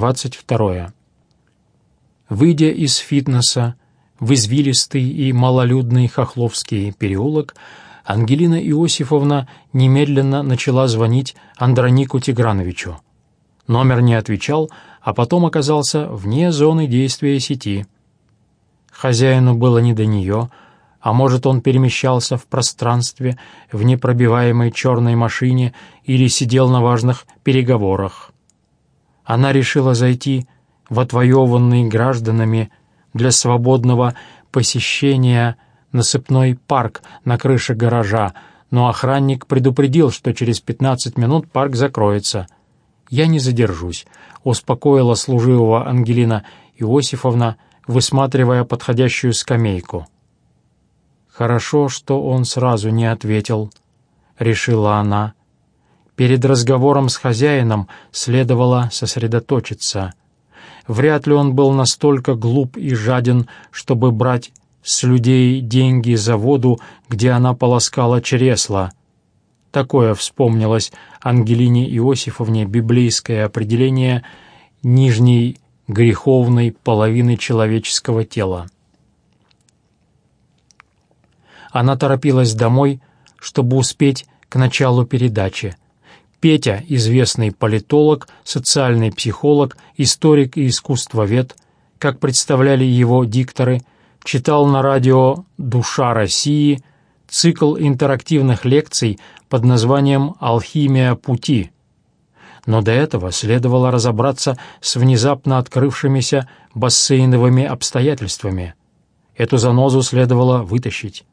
22. Выйдя из фитнеса в извилистый и малолюдный Хохловский переулок, Ангелина Иосифовна немедленно начала звонить Андронику Тиграновичу. Номер не отвечал, а потом оказался вне зоны действия сети. Хозяину было не до нее, а может, он перемещался в пространстве в непробиваемой черной машине или сидел на важных переговорах. Она решила зайти в отвоеванный гражданами для свободного посещения насыпной парк на крыше гаража, но охранник предупредил, что через 15 минут парк закроется. «Я не задержусь», — успокоила служивого Ангелина Иосифовна, высматривая подходящую скамейку. «Хорошо, что он сразу не ответил», — решила она. Перед разговором с хозяином следовало сосредоточиться. Вряд ли он был настолько глуп и жаден, чтобы брать с людей деньги за воду, где она полоскала чресла. Такое вспомнилось Ангелине Иосифовне библейское определение нижней греховной половины человеческого тела. Она торопилась домой, чтобы успеть к началу передачи. Петя, известный политолог, социальный психолог, историк и искусствовед, как представляли его дикторы, читал на радио «Душа России» цикл интерактивных лекций под названием «Алхимия пути». Но до этого следовало разобраться с внезапно открывшимися бассейновыми обстоятельствами. Эту занозу следовало вытащить.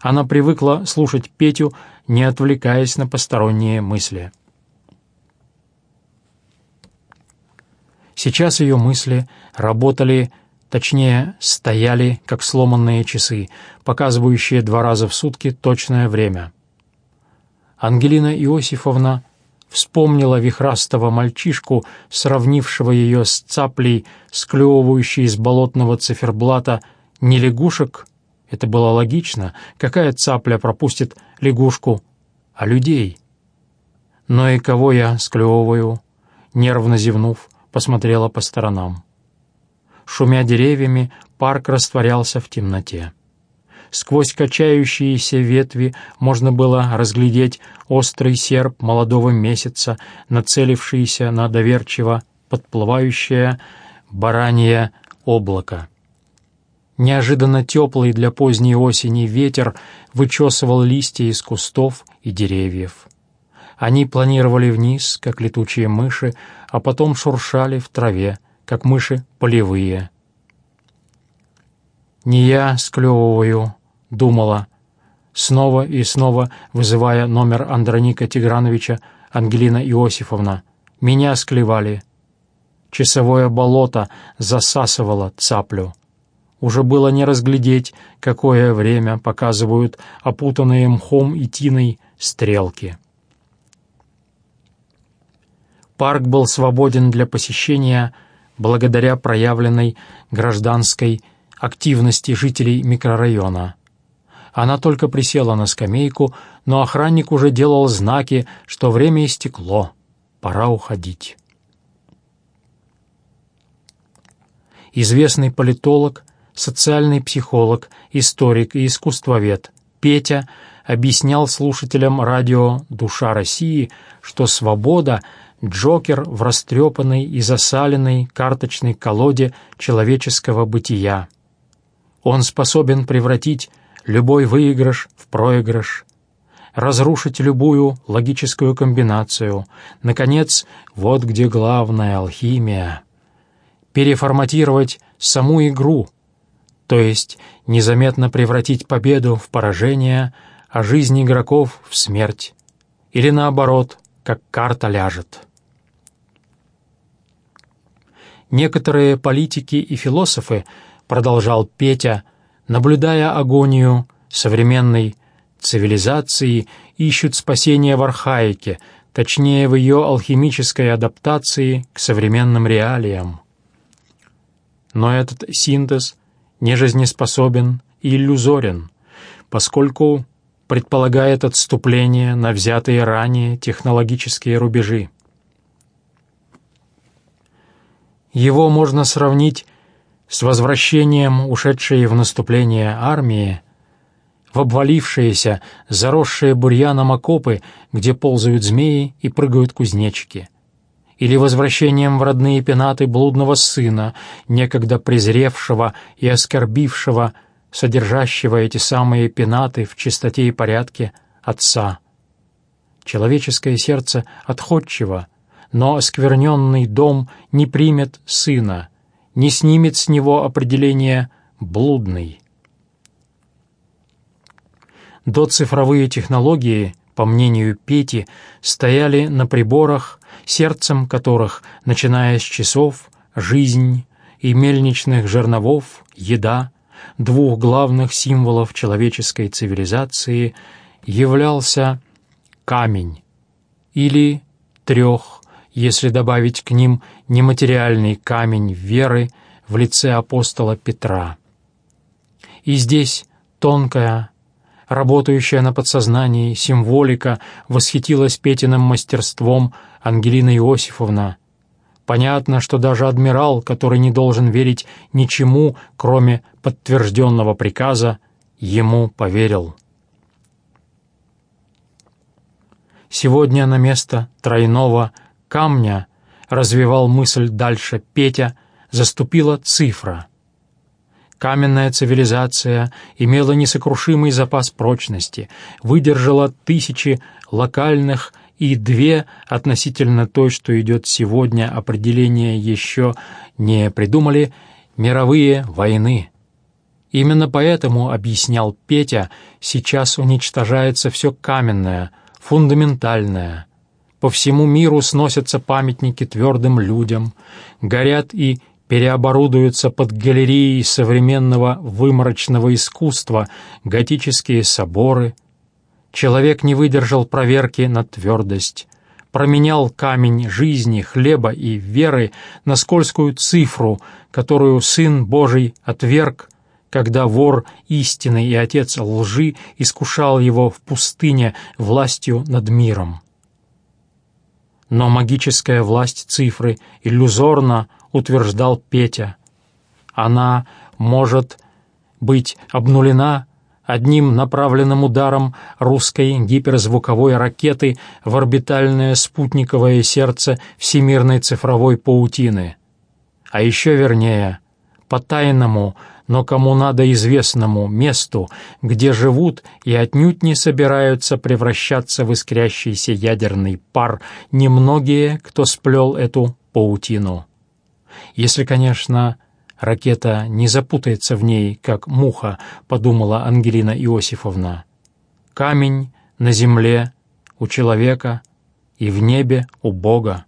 Она привыкла слушать Петю, не отвлекаясь на посторонние мысли. Сейчас ее мысли работали, точнее, стояли, как сломанные часы, показывающие два раза в сутки точное время. Ангелина Иосифовна вспомнила вихрастого мальчишку, сравнившего ее с цаплей, склевывающей из болотного циферблата не лягушек, это было логично. Какая цапля пропустит лягушку? А людей? Но и кого я склевываю? Нервно зевнув, посмотрела по сторонам. Шумя деревьями, парк растворялся в темноте. Сквозь качающиеся ветви можно было разглядеть острый серп молодого месяца, нацелившийся на доверчиво подплывающее баранье облако. Неожиданно теплый для поздней осени ветер вычесывал листья из кустов и деревьев. Они планировали вниз, как летучие мыши, а потом шуршали в траве, как мыши полевые. «Не я склевываю», — думала, снова и снова вызывая номер Андроника Тиграновича Ангелина Иосифовна. «Меня склевали». Часовое болото засасывало цаплю. Уже было не разглядеть, какое время показывают опутанные мхом и тиной стрелки. Парк был свободен для посещения благодаря проявленной гражданской активности жителей микрорайона. Она только присела на скамейку, но охранник уже делал знаки, что время истекло, пора уходить. Известный политолог социальный психолог, историк и искусствовед Петя объяснял слушателям радио «Душа России», что свобода — Джокер в растрепанной и засаленной карточной колоде человеческого бытия. Он способен превратить любой выигрыш в проигрыш, разрушить любую логическую комбинацию. Наконец, вот где главная алхимия. Переформатировать саму игру — то есть незаметно превратить победу в поражение, а жизнь игроков в смерть, или наоборот, как карта ляжет. Некоторые политики и философы, продолжал Петя, наблюдая агонию современной цивилизации, ищут спасения в архаике, точнее в ее алхимической адаптации к современным реалиям. Но этот синтез нежизнеспособен и иллюзорен, поскольку предполагает отступление на взятые ранее технологические рубежи. Его можно сравнить с возвращением ушедшей в наступление армии в обвалившиеся, заросшие бурьяном окопы, где ползают змеи и прыгают кузнечики, или возвращением в родные пенаты блудного сына, некогда презревшего и оскорбившего, содержащего эти самые пенаты в чистоте и порядке отца. Человеческое сердце отходчиво, но оскверненный дом не примет сына, не снимет с него определение «блудный». Доцифровые технологии, по мнению Пети, стояли на приборах, сердцем которых, начиная с часов, жизнь и мельничных жерновов, еда, двух главных символов человеческой цивилизации, являлся камень или трех, если добавить к ним нематериальный камень веры в лице апостола Петра. И здесь тонкая, работающая на подсознании символика восхитилась Петиным мастерством Ангелина Иосифовна. Понятно, что даже адмирал, который не должен верить ничему, кроме подтвержденного приказа, ему поверил. Сегодня на место тройного камня развивал мысль дальше Петя, заступила цифра — Каменная цивилизация имела несокрушимый запас прочности, выдержала тысячи локальных и две относительно той, что идет сегодня, определения еще не придумали, мировые войны. Именно поэтому, объяснял Петя, сейчас уничтожается все каменное, фундаментальное. По всему миру сносятся памятники твердым людям, горят и переоборудуются под галереи современного выморочного искусства, готические соборы. Человек не выдержал проверки на твердость, променял камень жизни, хлеба и веры на скользкую цифру, которую Сын Божий отверг, когда вор истины и отец лжи искушал его в пустыне властью над миром. Но магическая власть цифры иллюзорна утверждал Петя. Она может быть обнулена одним направленным ударом русской гиперзвуковой ракеты в орбитальное спутниковое сердце всемирной цифровой паутины. А еще вернее, по тайному, но кому надо известному месту, где живут и отнюдь не собираются превращаться в искрящийся ядерный пар немногие, кто сплел эту паутину. Если, конечно, ракета не запутается в ней, как муха, подумала Ангелина Иосифовна. Камень на земле у человека и в небе у Бога.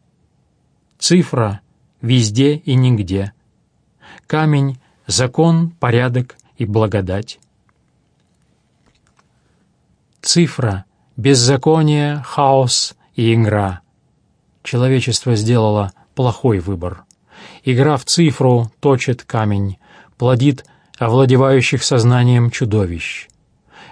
Цифра везде и нигде. Камень — закон, порядок и благодать. Цифра — беззаконие, хаос и игра. Человечество сделало плохой выбор. Игра в цифру точит камень, плодит овладевающих сознанием чудовищ.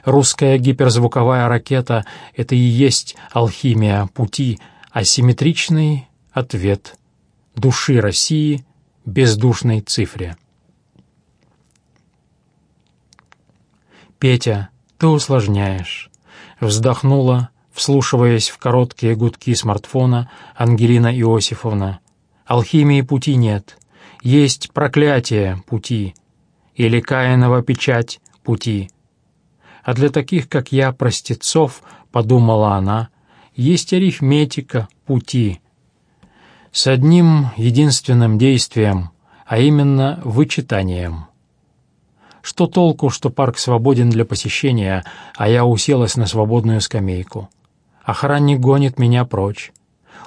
Русская гиперзвуковая ракета — это и есть алхимия пути, асимметричный ответ души России бездушной цифре. «Петя, ты усложняешь», — вздохнула, вслушиваясь в короткие гудки смартфона Ангелина Иосифовна. Алхимии пути нет. Есть проклятие пути или Каинова печать пути. А для таких, как я, простецов, подумала она, есть арифметика пути. С одним единственным действием, а именно вычитанием. Что толку, что парк свободен для посещения, а я уселась на свободную скамейку? Охранник гонит меня прочь.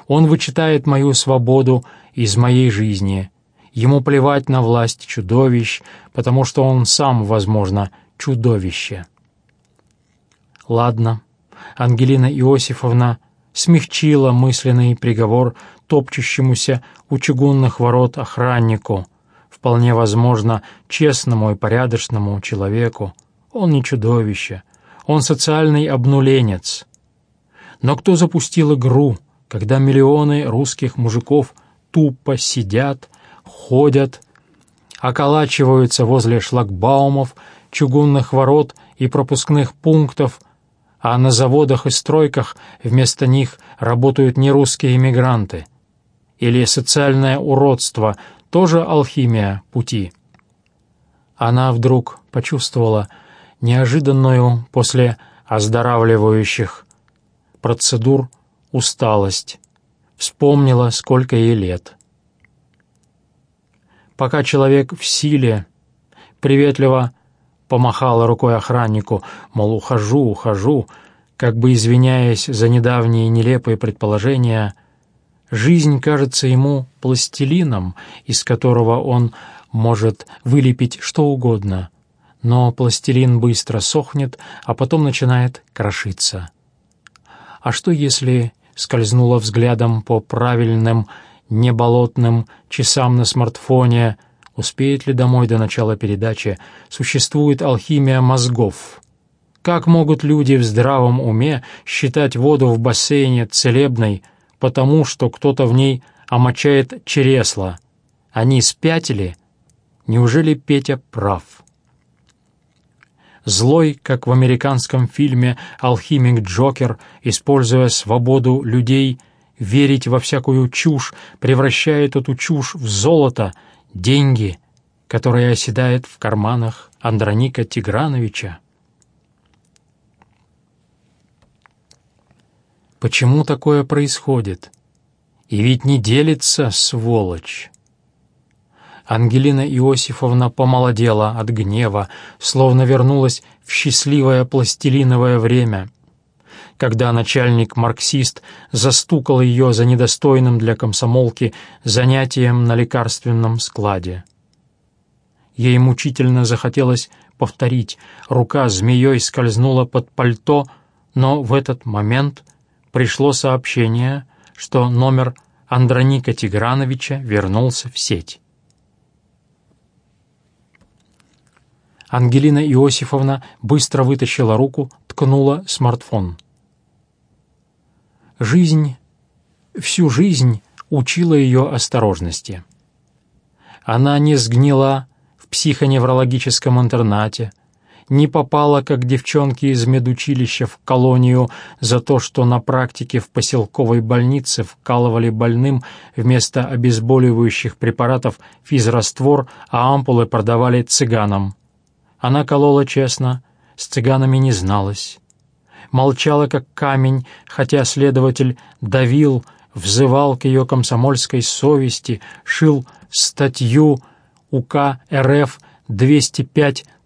Он вычитает мою свободу из моей жизни. Ему плевать на власть чудовищ, потому что он сам, возможно, чудовище. Ладно, Ангелина Иосифовна смягчила мысленный приговор топчущемуся у чугунных ворот охраннику, вполне возможно, честному и порядочному человеку. Он не чудовище, он социальный обнуленец. Но кто запустил игру, когда миллионы русских мужиков тупо сидят, ходят, околачиваются возле шлагбаумов, чугунных ворот и пропускных пунктов, а на заводах и стройках вместо них работают нерусские иммигранты. Или социальное уродство – тоже алхимия пути. Она вдруг почувствовала неожиданную после оздоравливающих процедур усталость, вспомнила, сколько ей лет. Пока человек в силе, приветливо помахала рукой охраннику, мол, ухожу, ухожу, как бы извиняясь за недавние нелепые предположения, жизнь кажется ему пластилином, из которого он может вылепить что угодно, но пластилин быстро сохнет, а потом начинает крошиться. А что если скользнула взглядом по правильным, неболотным часам на смартфоне, успеет ли домой до начала передачи, существует алхимия мозгов. Как могут люди в здравом уме считать воду в бассейне целебной, потому что кто-то в ней омочает чересла? Они спятили? Неужели Петя прав? Злой, как в американском фильме «Алхимик Джокер», используя свободу людей верить во всякую чушь, превращает эту чушь в золото, деньги, которые оседает в карманах Андроника Тиграновича. Почему такое происходит? И ведь не делится, сволочь. Ангелина Иосифовна помолодела от гнева, словно вернулась в счастливое пластилиновое время, когда начальник-марксист застукал ее за недостойным для комсомолки занятием на лекарственном складе. Ей мучительно захотелось повторить, рука змеей скользнула под пальто, но в этот момент пришло сообщение, что номер Андроника Тиграновича вернулся в сеть. Ангелина Иосифовна быстро вытащила руку, ткнула смартфон. Жизнь, всю жизнь учила ее осторожности. Она не сгнила в психоневрологическом интернате, не попала, как девчонки из медучилища, в колонию за то, что на практике в поселковой больнице вкалывали больным вместо обезболивающих препаратов физраствор, а ампулы продавали цыганам. Она колола честно, с цыганами не зналась. Молчала, как камень, хотя следователь давил, взывал к ее комсомольской совести, шил статью УК РФ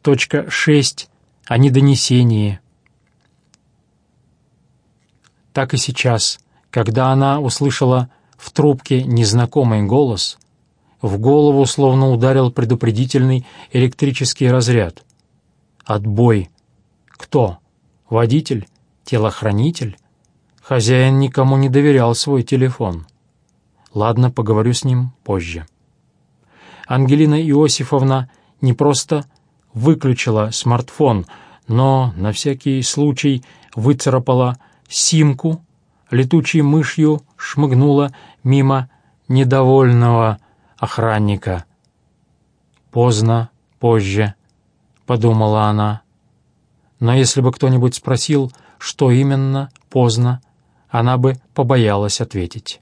205.6 о недонесении. Так и сейчас, когда она услышала в трубке незнакомый голос, в голову словно ударил предупредительный электрический разряд. Отбой. Кто? Водитель? Телохранитель? Хозяин никому не доверял свой телефон. Ладно, поговорю с ним позже. Ангелина Иосифовна не просто выключила смартфон, но на всякий случай выцарапала симку, летучей мышью шмыгнула мимо недовольного охранника. Поздно, позже. — подумала она. Но если бы кто-нибудь спросил, что именно, поздно, она бы побоялась ответить.